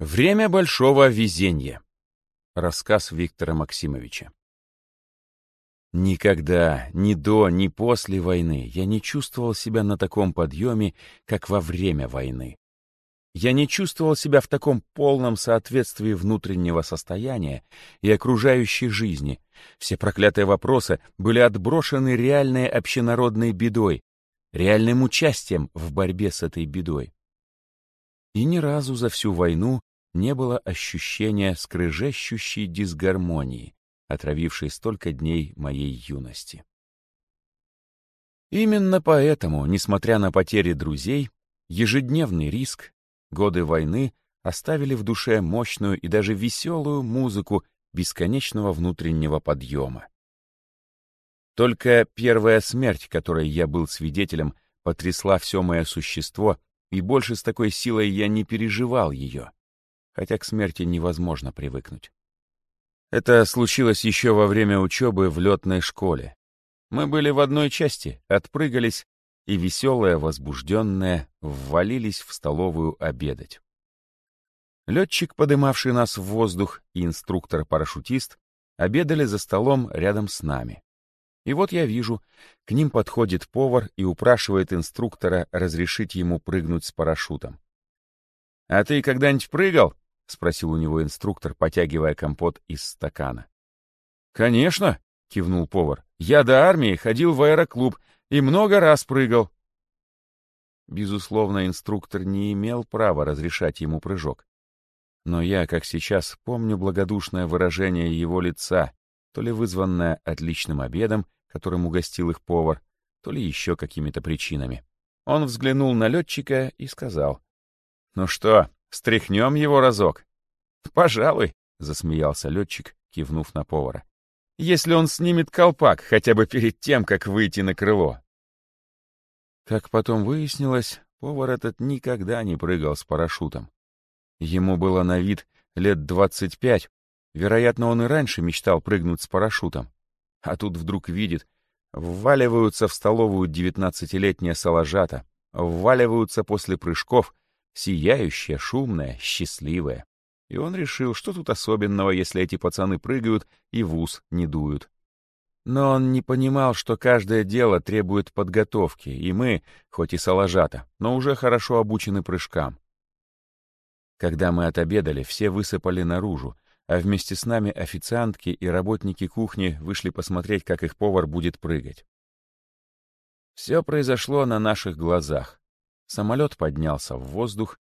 Время большого везения. Рассказ Виктора Максимовича. Никогда, ни до, ни после войны я не чувствовал себя на таком подъеме, как во время войны. Я не чувствовал себя в таком полном соответствии внутреннего состояния и окружающей жизни. Все проклятые вопросы были отброшены реальной общенародной бедой, реальным участием в борьбе с этой бедой. И ни разу за всю войну не было ощущения скрыжещущей дисгармонии, отравившей столько дней моей юности. Именно поэтому, несмотря на потери друзей, ежедневный риск, годы войны оставили в душе мощную и даже веселую музыку бесконечного внутреннего подъема. Только первая смерть, которой я был свидетелем, потрясла все мое существо, и больше с такой силой я не переживал ее хотя к смерти невозможно привыкнуть. Это случилось еще во время учебы в летной школе. Мы были в одной части, отпрыгались, и веселые, возбужденные, ввалились в столовую обедать. Летчик, подымавший нас в воздух, и инструктор-парашютист обедали за столом рядом с нами. И вот я вижу, к ним подходит повар и упрашивает инструктора разрешить ему прыгнуть с парашютом. «А ты когда-нибудь прыгал?» — спросил у него инструктор, потягивая компот из стакана. «Конечно!» — кивнул повар. «Я до армии ходил в аэроклуб и много раз прыгал». Безусловно, инструктор не имел права разрешать ему прыжок. Но я, как сейчас, помню благодушное выражение его лица, то ли вызванное отличным обедом, которым угостил их повар, то ли еще какими-то причинами. Он взглянул на летчика и сказал, «Ну что, Стряхнем его разок. Пожалуй, засмеялся летчик, кивнув на повара. Если он снимет колпак хотя бы перед тем, как выйти на крыло. Как потом выяснилось, повар этот никогда не прыгал с парашютом. Ему было на вид лет двадцать пять. Вероятно, он и раньше мечтал прыгнуть с парашютом. А тут вдруг видит, вваливаются в столовую девятнадцатилетние соложата, вваливаются после прыжков сияющая, шумная, счастливая. И он решил, что тут особенного, если эти пацаны прыгают и в ус не дуют. Но он не понимал, что каждое дело требует подготовки, и мы, хоть и соложата, но уже хорошо обучены прыжкам. Когда мы отобедали, все высыпали наружу, а вместе с нами официантки и работники кухни вышли посмотреть, как их повар будет прыгать. Все произошло на наших глазах. Самолет поднялся в воздух,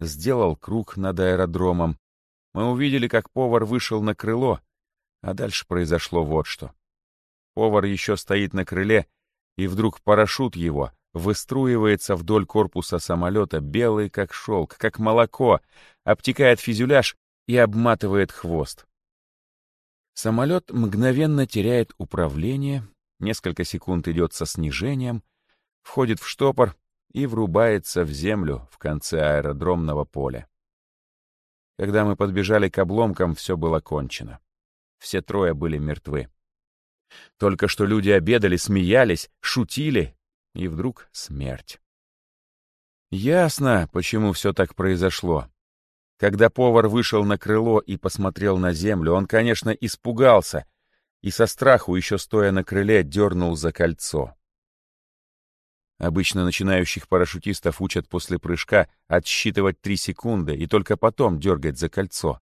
сделал круг над аэродромом. Мы увидели, как повар вышел на крыло, а дальше произошло вот что. Повар еще стоит на крыле, и вдруг парашют его выструивается вдоль корпуса самолета, белый как шелк, как молоко, обтекает фюзеляж и обматывает хвост. Самолет мгновенно теряет управление, несколько секунд идет со снижением, входит в штопор, и врубается в землю в конце аэродромного поля. Когда мы подбежали к обломкам, все было кончено. Все трое были мертвы. Только что люди обедали, смеялись, шутили, и вдруг смерть. Ясно, почему все так произошло. Когда повар вышел на крыло и посмотрел на землю, он, конечно, испугался и со страху, еще стоя на крыле, дернул за кольцо. Обычно начинающих парашютистов учат после прыжка отсчитывать 3 секунды и только потом дергать за кольцо.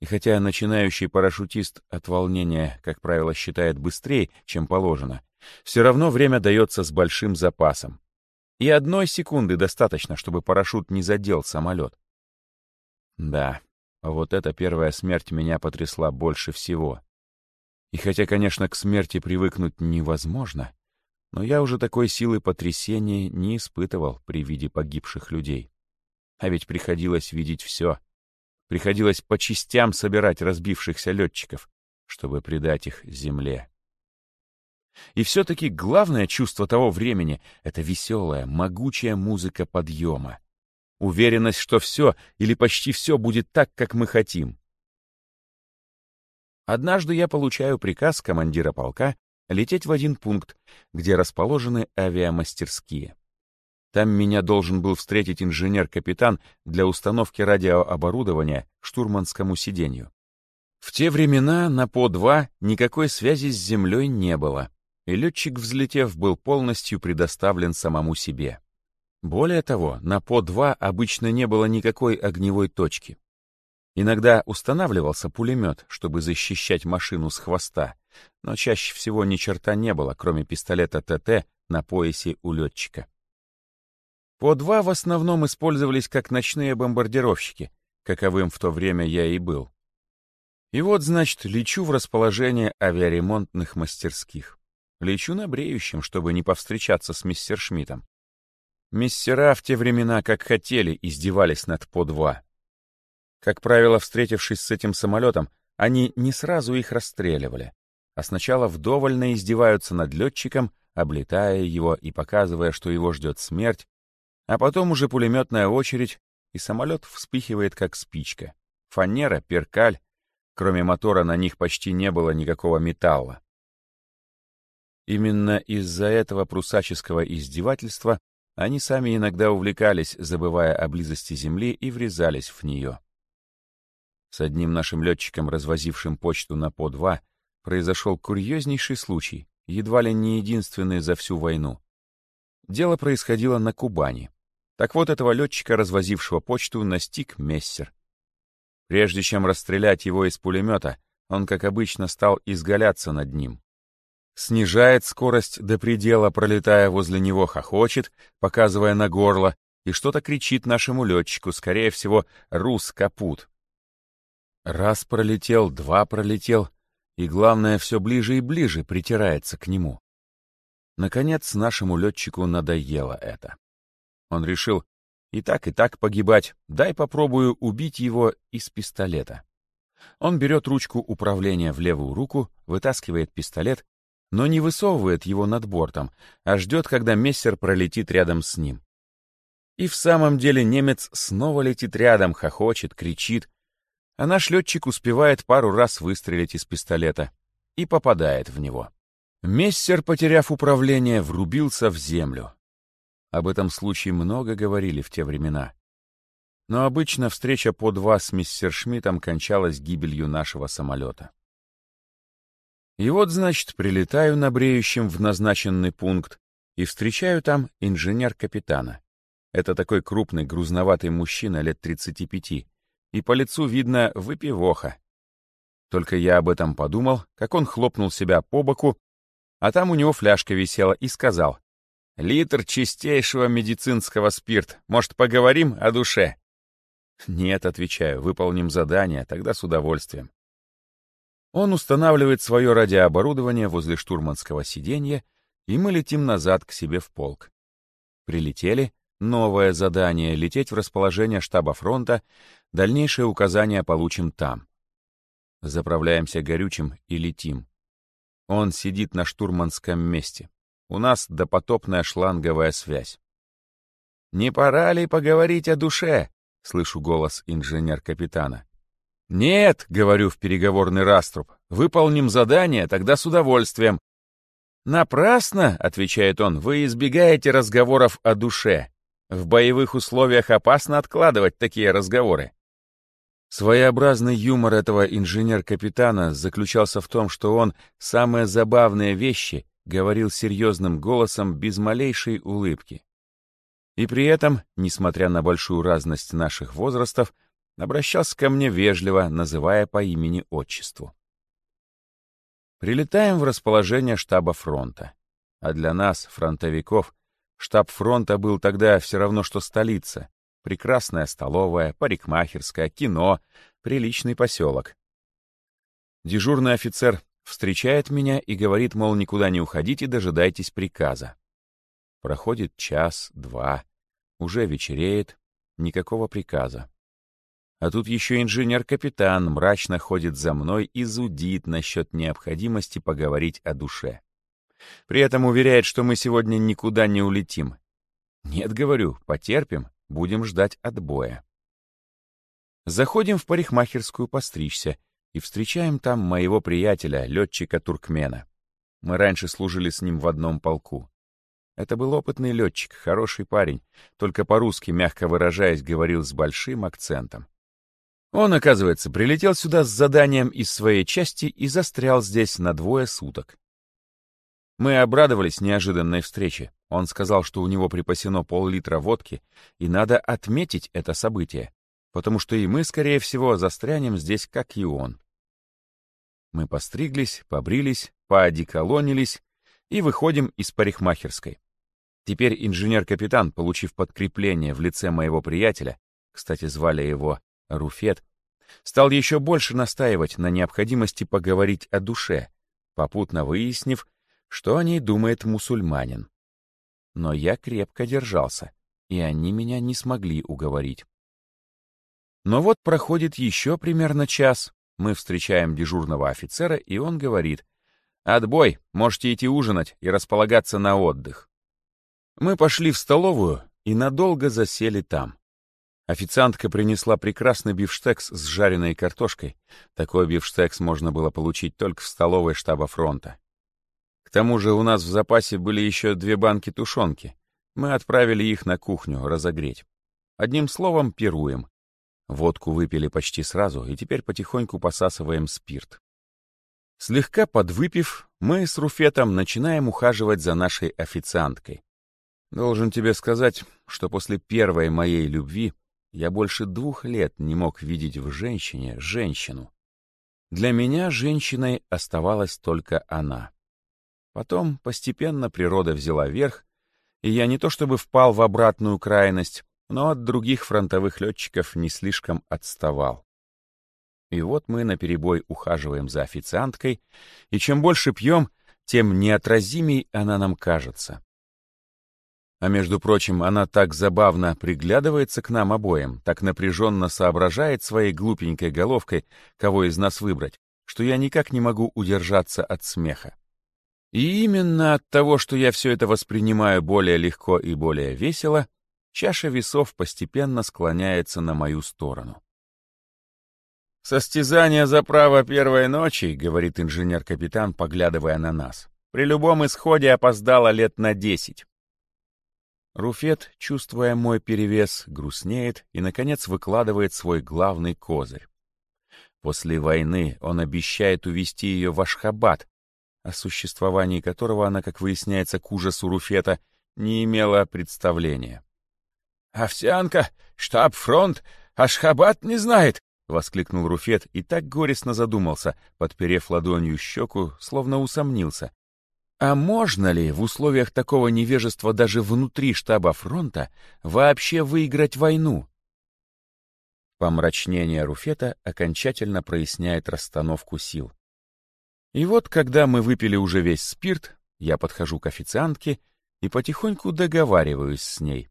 И хотя начинающий парашютист от волнения, как правило, считает быстрее, чем положено, все равно время дается с большим запасом. И одной секунды достаточно, чтобы парашют не задел самолет. Да, вот эта первая смерть меня потрясла больше всего. И хотя, конечно, к смерти привыкнуть невозможно, но я уже такой силы потрясения не испытывал при виде погибших людей. А ведь приходилось видеть все. Приходилось по частям собирать разбившихся летчиков, чтобы предать их земле. И все-таки главное чувство того времени — это веселая, могучая музыка подъема. Уверенность, что все или почти все будет так, как мы хотим. Однажды я получаю приказ командира полка лететь в один пункт, где расположены авиамастерские. Там меня должен был встретить инженер-капитан для установки радиооборудования штурманскому сиденью. В те времена на По-2 никакой связи с Землей не было, и летчик, взлетев, был полностью предоставлен самому себе. Более того, на По-2 обычно не было никакой огневой точки. Иногда устанавливался пулемет, чтобы защищать машину с хвоста, но чаще всего ни черта не было, кроме пистолета ТТ на поясе у летчика. По два в основном использовались как ночные бомбардировщики, каковым в то время я и был. И вот, значит, лечу в расположение авиаремонтных мастерских. Лечу на бреющем, чтобы не повстречаться с мистер Шмидтом. Мистера в те времена, как хотели, издевались над По-2. Как правило, встретившись с этим самолетом, они не сразу их расстреливали, а сначала вдоволь издеваются над летчиком, облетая его и показывая, что его ждет смерть, а потом уже пулеметная очередь, и самолет вспыхивает как спичка. Фанера, перкаль, кроме мотора на них почти не было никакого металла. Именно из-за этого прусаческого издевательства они сами иногда увлекались, забывая о близости Земли, и врезались в нее. С одним нашим летчиком, развозившим почту на По-2, произошел курьезнейший случай, едва ли не единственный за всю войну. Дело происходило на Кубани. Так вот, этого летчика, развозившего почту, настиг мессер. Прежде чем расстрелять его из пулемета, он, как обычно, стал изгаляться над ним. Снижает скорость до предела, пролетая возле него, хохочет, показывая на горло, и что-то кричит нашему летчику, скорее всего, «Рус капут». Раз пролетел, два пролетел, и, главное, все ближе и ближе притирается к нему. Наконец, нашему летчику надоело это. Он решил, и так, и так погибать, дай попробую убить его из пистолета. Он берет ручку управления в левую руку, вытаскивает пистолет, но не высовывает его над бортом, а ждет, когда мессер пролетит рядом с ним. И в самом деле немец снова летит рядом, хохочет, кричит, а наш летчик успевает пару раз выстрелить из пистолета и попадает в него. Мессер, потеряв управление, врубился в землю. Об этом случае много говорили в те времена. Но обычно встреча по два с мистер Шмидтом кончалась гибелью нашего самолета. И вот, значит, прилетаю на бреющем в назначенный пункт и встречаю там инженер-капитана. Это такой крупный, грузноватый мужчина лет 35, и по лицу видно выпивоха. Только я об этом подумал, как он хлопнул себя по боку а там у него фляжка висела, и сказал, «Литр чистейшего медицинского спирт. Может, поговорим о душе?» «Нет», — отвечаю, — «выполним задание, тогда с удовольствием». Он устанавливает свое радиооборудование возле штурманского сиденья, и мы летим назад к себе в полк. Прилетели, новое задание — лететь в расположение штаба фронта, дальнейшие указания получим там. Заправляемся горючим и летим. Он сидит на штурманском месте. У нас допотопная шланговая связь. «Не пора ли поговорить о душе?» — слышу голос инженер-капитана. «Нет», — говорю в переговорный раструб, — «выполним задание, тогда с удовольствием». «Напрасно», — отвечает он, — «вы избегаете разговоров о душе. В боевых условиях опасно откладывать такие разговоры. Своеобразный юмор этого инженер-капитана заключался в том, что он самые забавные вещи говорил серьезным голосом без малейшей улыбки. И при этом, несмотря на большую разность наших возрастов, обращался ко мне вежливо, называя по имени-отчеству. Прилетаем в расположение штаба фронта. А для нас, фронтовиков, штаб фронта был тогда все равно, что столица, Прекрасная столовая, парикмахерская, кино, приличный поселок. Дежурный офицер встречает меня и говорит, мол, никуда не уходите, дожидайтесь приказа. Проходит час, два, уже вечереет, никакого приказа. А тут еще инженер-капитан мрачно ходит за мной и зудит насчет необходимости поговорить о душе. При этом уверяет, что мы сегодня никуда не улетим. Нет, говорю, потерпим, Будем ждать отбоя. Заходим в парикмахерскую постричься и встречаем там моего приятеля, летчика-туркмена. Мы раньше служили с ним в одном полку. Это был опытный летчик, хороший парень, только по-русски, мягко выражаясь, говорил с большим акцентом. Он, оказывается, прилетел сюда с заданием из своей части и застрял здесь на двое суток. Мы обрадовались неожиданной встрече. Он сказал, что у него припасено пол-литра водки, и надо отметить это событие, потому что и мы, скорее всего, застрянем здесь, как и он. Мы постриглись, побрились, поодеколонились и выходим из парикмахерской. Теперь инженер-капитан, получив подкрепление в лице моего приятеля, кстати, звали его Руфет, стал еще больше настаивать на необходимости поговорить о душе, попутно выяснив, что о ней думает мусульманин. Но я крепко держался, и они меня не смогли уговорить. Но вот проходит еще примерно час, мы встречаем дежурного офицера, и он говорит, «Отбой, можете идти ужинать и располагаться на отдых». Мы пошли в столовую и надолго засели там. Официантка принесла прекрасный бифштекс с жареной картошкой. Такой бифштекс можно было получить только в столовой штаба фронта. Тому же у нас в запасе были еще две банки тушенки. Мы отправили их на кухню разогреть. Одним словом, пируем. Водку выпили почти сразу, и теперь потихоньку посасываем спирт. Слегка подвыпив, мы с Руфетом начинаем ухаживать за нашей официанткой. Должен тебе сказать, что после первой моей любви я больше двух лет не мог видеть в женщине женщину. Для меня женщиной оставалась только она. Потом постепенно природа взяла верх, и я не то чтобы впал в обратную крайность, но от других фронтовых летчиков не слишком отставал. И вот мы наперебой ухаживаем за официанткой, и чем больше пьем, тем неотразимей она нам кажется. А между прочим, она так забавно приглядывается к нам обоим, так напряженно соображает своей глупенькой головкой, кого из нас выбрать, что я никак не могу удержаться от смеха. И именно от того, что я все это воспринимаю более легко и более весело, чаша весов постепенно склоняется на мою сторону. «Состязание за право первой ночи», — говорит инженер-капитан, поглядывая на нас, «при любом исходе опоздало лет на десять. Руфет, чувствуя мой перевес, грустнеет и, наконец, выкладывает свой главный козырь. После войны он обещает увезти ее в Ашхабад, о существовании которого она, как выясняется, к ужасу Руфета, не имела представления. «Овсянка, штаб-фронт, Ашхабад не знает!» — воскликнул Руфет и так горестно задумался, подперев ладонью щеку, словно усомнился, а можно ли в условиях такого невежества даже внутри штаба фронта вообще выиграть войну? Помрачнение Руфета окончательно проясняет расстановку сил. И вот, когда мы выпили уже весь спирт, я подхожу к официантке и потихоньку договариваюсь с ней.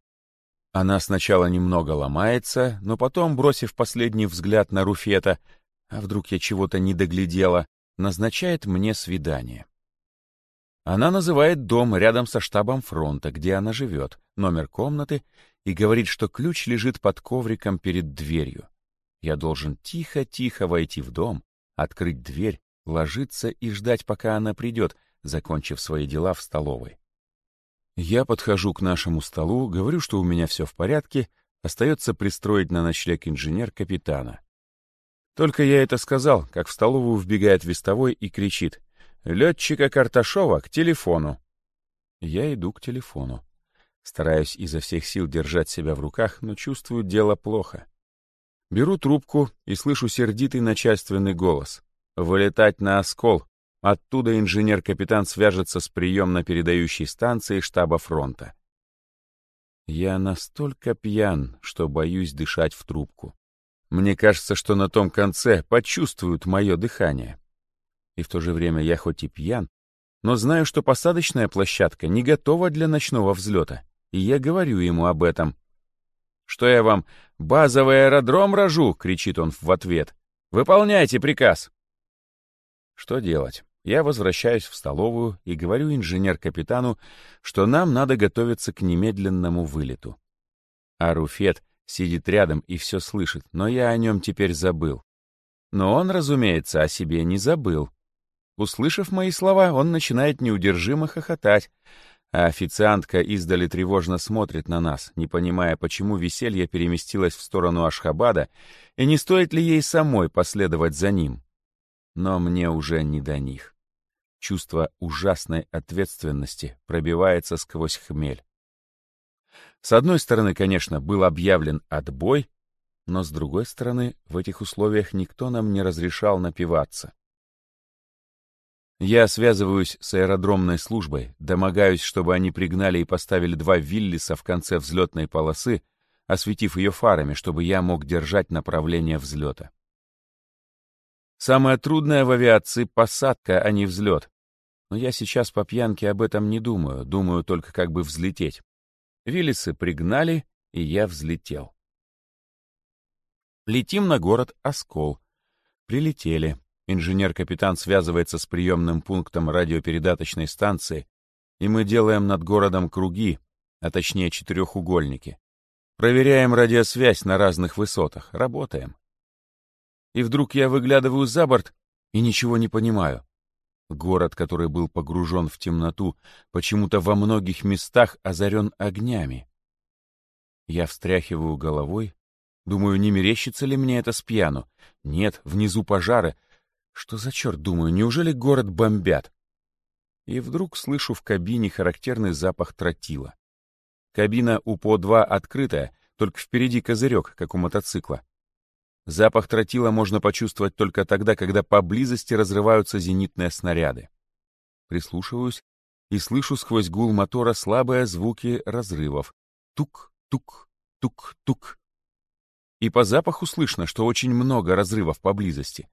Она сначала немного ломается, но потом, бросив последний взгляд на Руфета, а вдруг я чего-то не доглядела, назначает мне свидание. Она называет дом рядом со штабом фронта, где она живет, номер комнаты, и говорит, что ключ лежит под ковриком перед дверью. Я должен тихо-тихо войти в дом, открыть дверь, ложиться и ждать, пока она придет, закончив свои дела в столовой. Я подхожу к нашему столу, говорю, что у меня все в порядке, остается пристроить на ночлег инженер капитана. Только я это сказал, как в столовую вбегает вестовой и кричит Летчика Карташова к телефону. Я иду к телефону. Стараюсь изо всех сил держать себя в руках, но чувствую дело плохо. Беру трубку и слышу сердитый начальственный голос. «Вылетать на оскол. Оттуда инженер-капитан свяжется с приемно-передающей станцией штаба фронта». Я настолько пьян, что боюсь дышать в трубку. Мне кажется, что на том конце почувствуют мое дыхание и в то же время я хоть и пьян, но знаю, что посадочная площадка не готова для ночного взлета, и я говорю ему об этом. «Что я вам, базовый аэродром рожу?» — кричит он в ответ. «Выполняйте приказ!» Что делать? Я возвращаюсь в столовую и говорю инженер-капитану, что нам надо готовиться к немедленному вылету. А Руфет сидит рядом и все слышит, но я о нем теперь забыл. Но он, разумеется, о себе не забыл. Услышав мои слова, он начинает неудержимо хохотать, а официантка издали тревожно смотрит на нас, не понимая, почему веселье переместилось в сторону Ашхабада, и не стоит ли ей самой последовать за ним. Но мне уже не до них. Чувство ужасной ответственности пробивается сквозь хмель. С одной стороны, конечно, был объявлен отбой, но с другой стороны, в этих условиях никто нам не разрешал напиваться. Я связываюсь с аэродромной службой, домогаюсь, чтобы они пригнали и поставили два Виллиса в конце взлетной полосы, осветив ее фарами, чтобы я мог держать направление взлета. Самое трудное в авиации — посадка, а не взлет. Но я сейчас по пьянке об этом не думаю, думаю только как бы взлететь. Виллисы пригнали, и я взлетел. Летим на город Оскол. Прилетели. Инженер-капитан связывается с приемным пунктом радиопередаточной станции, и мы делаем над городом круги, а точнее четырехугольники. Проверяем радиосвязь на разных высотах, работаем. И вдруг я выглядываю за борт и ничего не понимаю. Город, который был погружен в темноту, почему-то во многих местах озарен огнями. Я встряхиваю головой, думаю, не мерещится ли мне это с пьяну. Нет, внизу пожары, что за черт, думаю, неужели город бомбят? И вдруг слышу в кабине характерный запах тротила. Кабина у ПО-2 открытая, только впереди козырек, как у мотоцикла. Запах тротила можно почувствовать только тогда, когда поблизости разрываются зенитные снаряды. Прислушиваюсь и слышу сквозь гул мотора слабые звуки разрывов. Тук, тук, тук, тук. И по запаху слышно, что очень много разрывов поблизости.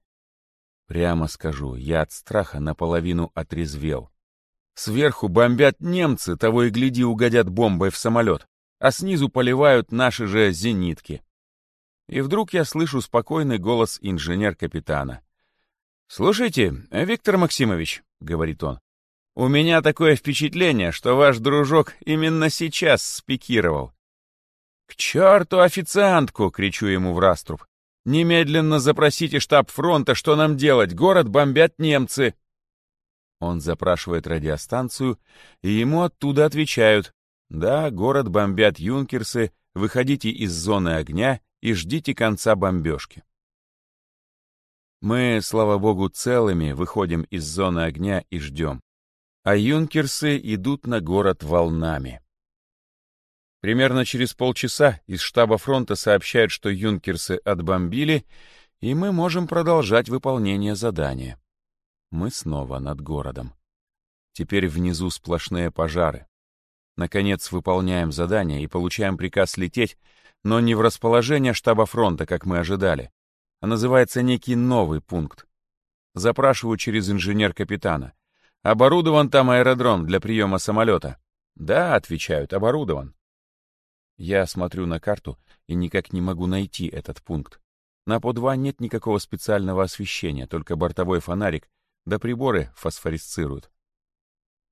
Прямо скажу, я от страха наполовину отрезвел. Сверху бомбят немцы, того и гляди, угодят бомбой в самолет, а снизу поливают наши же зенитки. И вдруг я слышу спокойный голос инженер-капитана. «Слушайте, Виктор Максимович», — говорит он, — «у меня такое впечатление, что ваш дружок именно сейчас спикировал». «К черту официантку!» — кричу ему в раструб. Немедленно запросите штаб фронта, что нам делать, город бомбят немцы. Он запрашивает радиостанцию, и ему оттуда отвечают. Да, город бомбят юнкерсы, выходите из зоны огня и ждите конца бомбежки. Мы, слава богу, целыми выходим из зоны огня и ждем. А юнкерсы идут на город волнами. Примерно через полчаса из штаба фронта сообщают, что юнкерсы отбомбили, и мы можем продолжать выполнение задания. Мы снова над городом. Теперь внизу сплошные пожары. Наконец выполняем задание и получаем приказ лететь, но не в расположение штаба фронта, как мы ожидали, а называется некий новый пункт. Запрашиваю через инженер-капитана. Оборудован там аэродром для приема самолета? Да, отвечают, оборудован. Я смотрю на карту и никак не могу найти этот пункт. На ПО-2 нет никакого специального освещения, только бортовой фонарик, да приборы фосфорисцируют.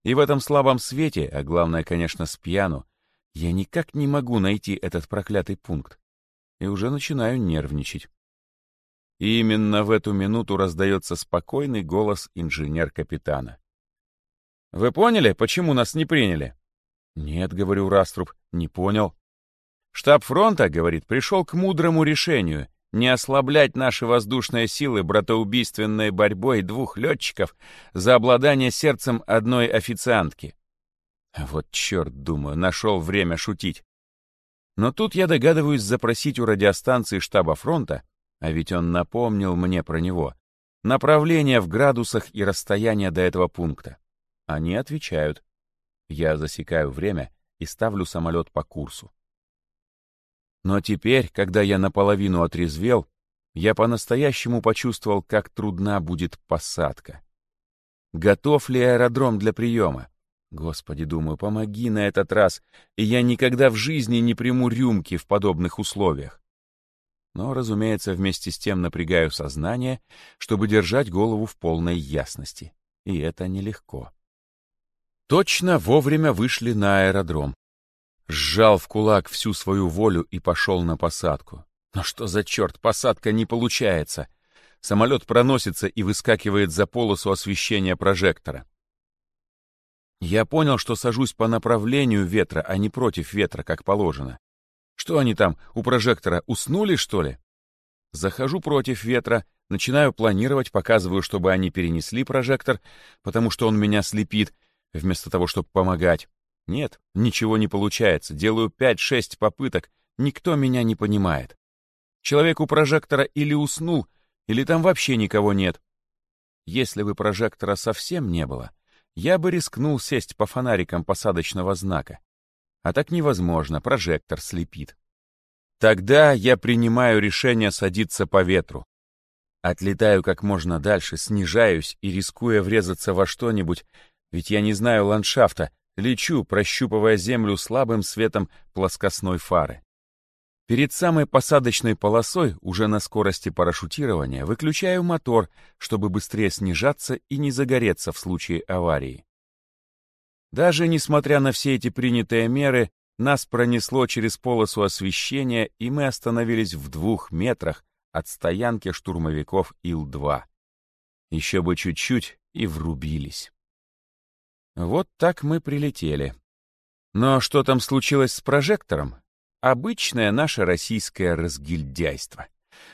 И в этом слабом свете, а главное, конечно, с пьяну, я никак не могу найти этот проклятый пункт. И уже начинаю нервничать. И именно в эту минуту раздается спокойный голос инженер-капитана. «Вы поняли, почему нас не приняли?» «Нет», — говорю Раструб, — «не понял». Штаб фронта, говорит, пришел к мудрому решению не ослаблять наши воздушные силы братоубийственной борьбой двух летчиков за обладание сердцем одной официантки. Вот черт, думаю, нашел время шутить. Но тут я догадываюсь запросить у радиостанции штаба фронта, а ведь он напомнил мне про него, направление в градусах и расстояние до этого пункта. Они отвечают. Я засекаю время и ставлю самолет по курсу. Но теперь, когда я наполовину отрезвел, я по-настоящему почувствовал, как трудна будет посадка. Готов ли аэродром для приема? Господи, думаю, помоги на этот раз, и я никогда в жизни не приму рюмки в подобных условиях. Но, разумеется, вместе с тем напрягаю сознание, чтобы держать голову в полной ясности. И это нелегко. Точно вовремя вышли на аэродром сжал в кулак всю свою волю и пошел на посадку. Но что за черт, посадка не получается. Самолет проносится и выскакивает за полосу освещения прожектора. Я понял, что сажусь по направлению ветра, а не против ветра, как положено. Что они там, у прожектора, уснули, что ли? Захожу против ветра, начинаю планировать, показываю, чтобы они перенесли прожектор, потому что он меня слепит, вместо того, чтобы помогать. Нет, ничего не получается, делаю 5-6 попыток, никто меня не понимает. Человек у прожектора или уснул, или там вообще никого нет. Если бы прожектора совсем не было, я бы рискнул сесть по фонарикам посадочного знака. А так невозможно, прожектор слепит. Тогда я принимаю решение садиться по ветру. Отлетаю как можно дальше, снижаюсь и, рискуя врезаться во что-нибудь, ведь я не знаю ландшафта, лечу, прощупывая землю слабым светом плоскостной фары. Перед самой посадочной полосой, уже на скорости парашютирования, выключаю мотор, чтобы быстрее снижаться и не загореться в случае аварии. Даже несмотря на все эти принятые меры, нас пронесло через полосу освещения, и мы остановились в двух метрах от стоянки штурмовиков Ил-2. Еще бы чуть-чуть и врубились. Вот так мы прилетели. Но что там случилось с прожектором? Обычное наше российское разгильдяйство.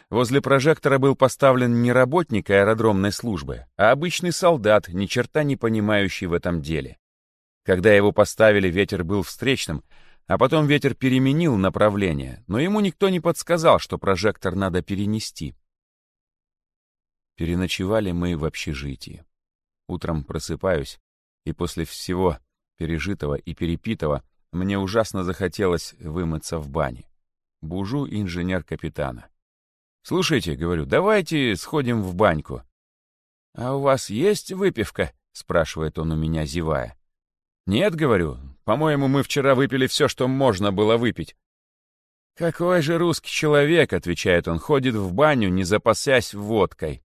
Возле прожектора был поставлен не работник аэродромной службы, а обычный солдат, ни черта не понимающий в этом деле. Когда его поставили, ветер был встречным, а потом ветер переменил направление, но ему никто не подсказал, что прожектор надо перенести. Переночевали мы в общежитии. Утром просыпаюсь, и после всего пережитого и перепитого мне ужасно захотелось вымыться в бане. Бужу инженер-капитана. «Слушайте, — говорю, — давайте сходим в баньку». «А у вас есть выпивка?» — спрашивает он у меня, зевая. «Нет, — говорю, — по-моему, мы вчера выпили все, что можно было выпить». «Какой же русский человек, — отвечает он, — ходит в баню, не запасясь водкой.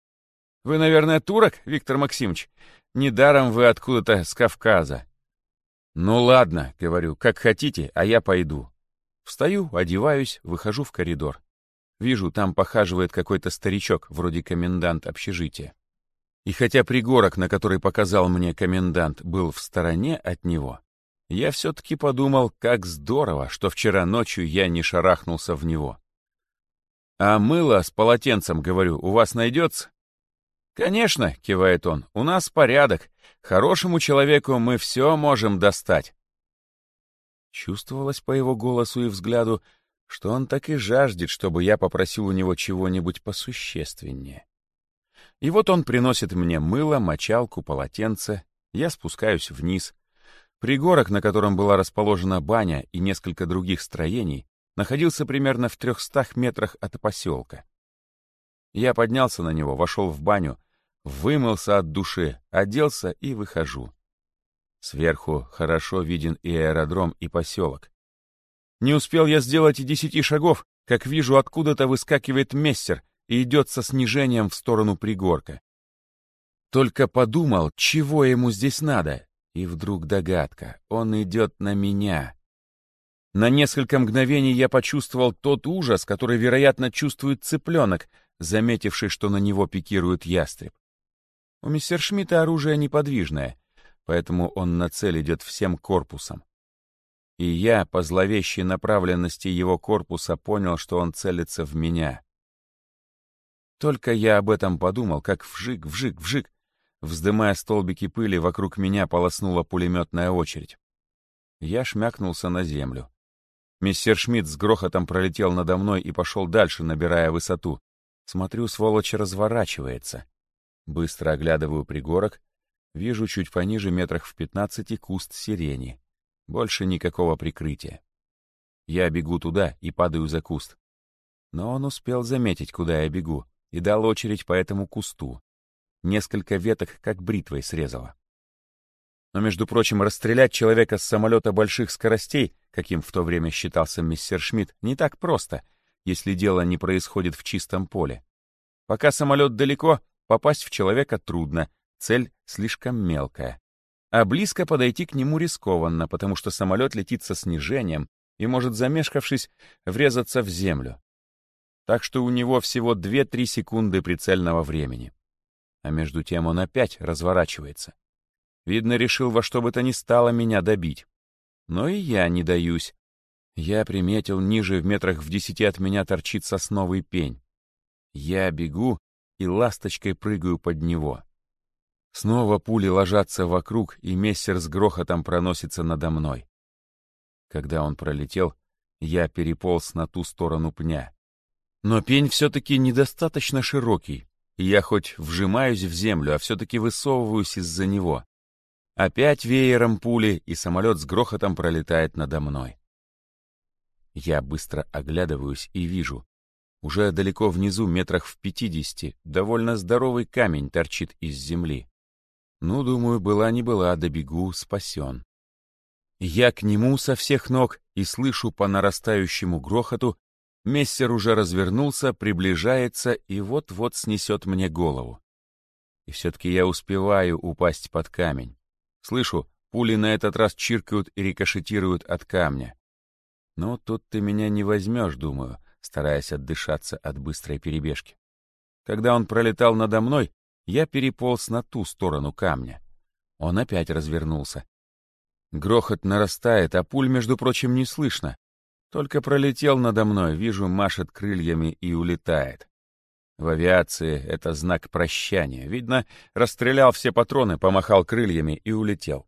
Вы, наверное, турок, Виктор Максимович? Недаром вы откуда-то с Кавказа». «Ну ладно, — говорю, — как хотите, а я пойду». Встаю, одеваюсь, выхожу в коридор. Вижу, там похаживает какой-то старичок, вроде комендант общежития. И хотя пригорок, на который показал мне комендант, был в стороне от него, я все-таки подумал, как здорово, что вчера ночью я не шарахнулся в него. «А мыло с полотенцем, говорю, у вас найдется?» «Конечно», — кивает он, — «у нас порядок. Хорошему человеку мы все можем достать». Чувствовалось по его голосу и взгляду, что он так и жаждет, чтобы я попросил у него чего-нибудь посущественнее. И вот он приносит мне мыло, мочалку, полотенце. Я спускаюсь вниз. Пригорок, на котором была расположена баня и несколько других строений, находился примерно в трехстах метрах от поселка. Я поднялся на него, вошел в баню, вымылся от души, оделся и выхожу. Сверху хорошо виден и аэродром, и поселок. Не успел я сделать и десяти шагов, как вижу, откуда-то выскакивает мессер и идет со снижением в сторону пригорка. Только подумал, чего ему здесь надо, и вдруг догадка, он идет на меня. На несколько мгновений я почувствовал тот ужас, который, вероятно, чувствует цыпленок, заметивший, что на него пикирует ястреб. У мистершмитта оружие неподвижное, поэтому он на цель идет всем корпусом. И я, по зловещей направленности его корпуса, понял, что он целится в меня. Только я об этом подумал, как вжик, вжик, вжик. Вздымая столбики пыли, вокруг меня полоснула пулеметная очередь. Я шмякнулся на землю. Мистер Шмидт с грохотом пролетел надо мной и пошел дальше, набирая высоту. Смотрю, сволочь разворачивается. Быстро оглядываю пригорок. Вижу чуть пониже метрах в пятнадцати куст сирени. Больше никакого прикрытия. Я бегу туда и падаю за куст. Но он успел заметить, куда я бегу и дал очередь по этому кусту. Несколько веток как бритвой срезала. Но, между прочим, расстрелять человека с самолета больших скоростей, каким в то время считался мистер Шмидт, не так просто, если дело не происходит в чистом поле. Пока самолет далеко, попасть в человека трудно, цель слишком мелкая. А близко подойти к нему рискованно, потому что самолет летит со снижением и может, замешкавшись, врезаться в землю так что у него всего 2-3 секунды прицельного времени. А между тем он опять разворачивается. Видно, решил во что бы то ни стало меня добить. Но и я не даюсь. Я приметил, ниже в метрах в десяти от меня торчит сосновый пень. Я бегу и ласточкой прыгаю под него. Снова пули ложатся вокруг, и мессер с грохотом проносится надо мной. Когда он пролетел, я переполз на ту сторону пня. Но пень все-таки недостаточно широкий, и я хоть вжимаюсь в землю, а все-таки высовываюсь из-за него. Опять веером пули, и самолет с грохотом пролетает надо мной. Я быстро оглядываюсь и вижу. Уже далеко внизу, метрах в пятидесяти, довольно здоровый камень торчит из земли. Ну, думаю, была не была, добегу, спасен. Я к нему со всех ног и слышу по нарастающему грохоту, мессер уже развернулся, приближается и вот-вот снесет мне голову. И все-таки я успеваю упасть под камень. Слышу, пули на этот раз чиркают и рикошетируют от камня. Но тут ты меня не возьмешь, думаю, стараясь отдышаться от быстрой перебежки. Когда он пролетал надо мной, я переполз на ту сторону камня. Он опять развернулся. Грохот нарастает, а пуль, между прочим, не слышно. Только пролетел надо мной, вижу, машет крыльями и улетает. В авиации это знак прощания. Видно, расстрелял все патроны, помахал крыльями и улетел.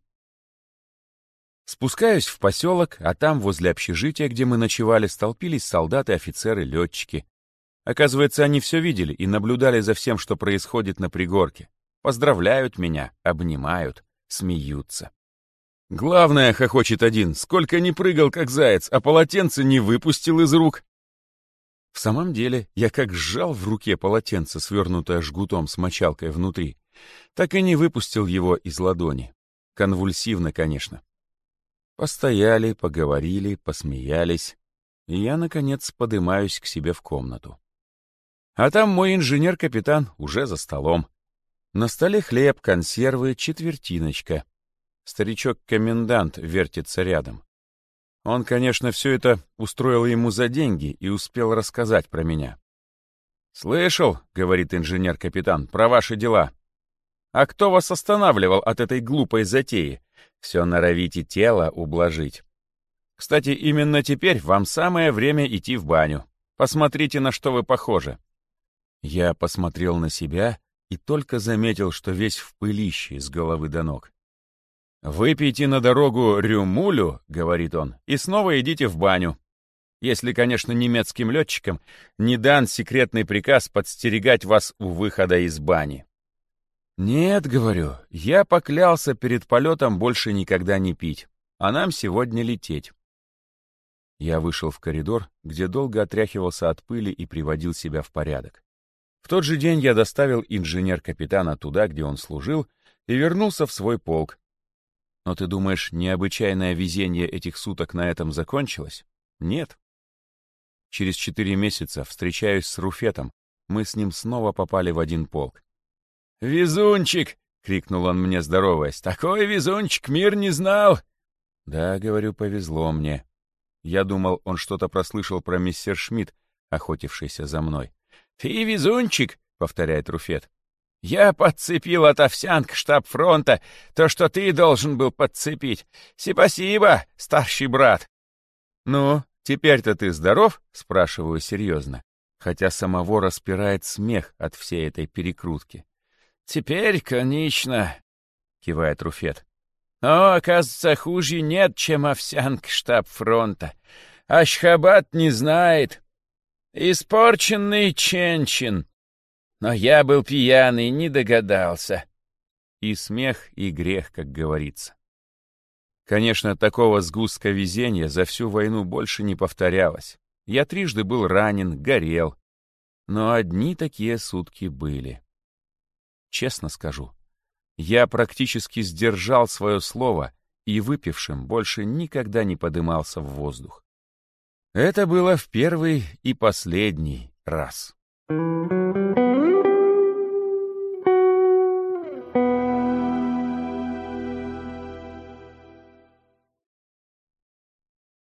Спускаюсь в поселок, а там, возле общежития, где мы ночевали, столпились солдаты, офицеры, летчики. Оказывается, они все видели и наблюдали за всем, что происходит на пригорке. Поздравляют меня, обнимают, смеются. Главное, хохочет один, сколько не прыгал, как заяц, а полотенце не выпустил из рук. В самом деле, я как сжал в руке полотенце, свернутое жгутом с мочалкой внутри, так и не выпустил его из ладони. Конвульсивно, конечно. Постояли, поговорили, посмеялись, и я, наконец, подымаюсь к себе в комнату. А там мой инженер-капитан уже за столом. На столе хлеб, консервы, четвертиночка — Старичок-комендант вертится рядом. Он, конечно, все это устроил ему за деньги и успел рассказать про меня. «Слышал, — говорит инженер-капитан, — про ваши дела. А кто вас останавливал от этой глупой затеи? Все норовите тело ублажить. Кстати, именно теперь вам самое время идти в баню. Посмотрите, на что вы похожи». Я посмотрел на себя и только заметил, что весь в пылище с головы до ног. «Выпейте на дорогу рюмулю», — говорит он, — «и снова идите в баню. Если, конечно, немецким летчикам не дан секретный приказ подстерегать вас у выхода из бани». «Нет, — говорю, — я поклялся перед полетом больше никогда не пить, а нам сегодня лететь». Я вышел в коридор, где долго отряхивался от пыли и приводил себя в порядок. В тот же день я доставил инженер-капитана туда, где он служил, и вернулся в свой полк, но ты думаешь, необычайное везение этих суток на этом закончилось? Нет. Через четыре месяца встречаюсь с Руфетом. Мы с ним снова попали в один полк. «Везунчик!» — крикнул он мне, здороваясь. «Такой везунчик мир не знал!» «Да, — говорю, — повезло мне. Я думал, он что-то прослышал про мистер Шмидт, охотившийся за мной. «Ты везунчик!» — повторяет Руфет. Я подцепил от овсянка штаб фронта то, что ты должен был подцепить. Спасибо, старший брат. Ну, теперь-то ты здоров? Спрашиваю серьезно, хотя самого распирает смех от всей этой перекрутки. Теперь, конечно, кивает Руфет. Но, оказывается, хуже нет, чем овсянка штаб фронта. Ашхабад не знает. Испорченный Ченчин. Но я был пьяный, не догадался. И смех, и грех, как говорится. Конечно, такого сгустка везения за всю войну больше не повторялось. Я трижды был ранен, горел. Но одни такие сутки были. Честно скажу, я практически сдержал свое слово и выпившим больше никогда не подымался в воздух. Это было в первый и последний раз. Thank you.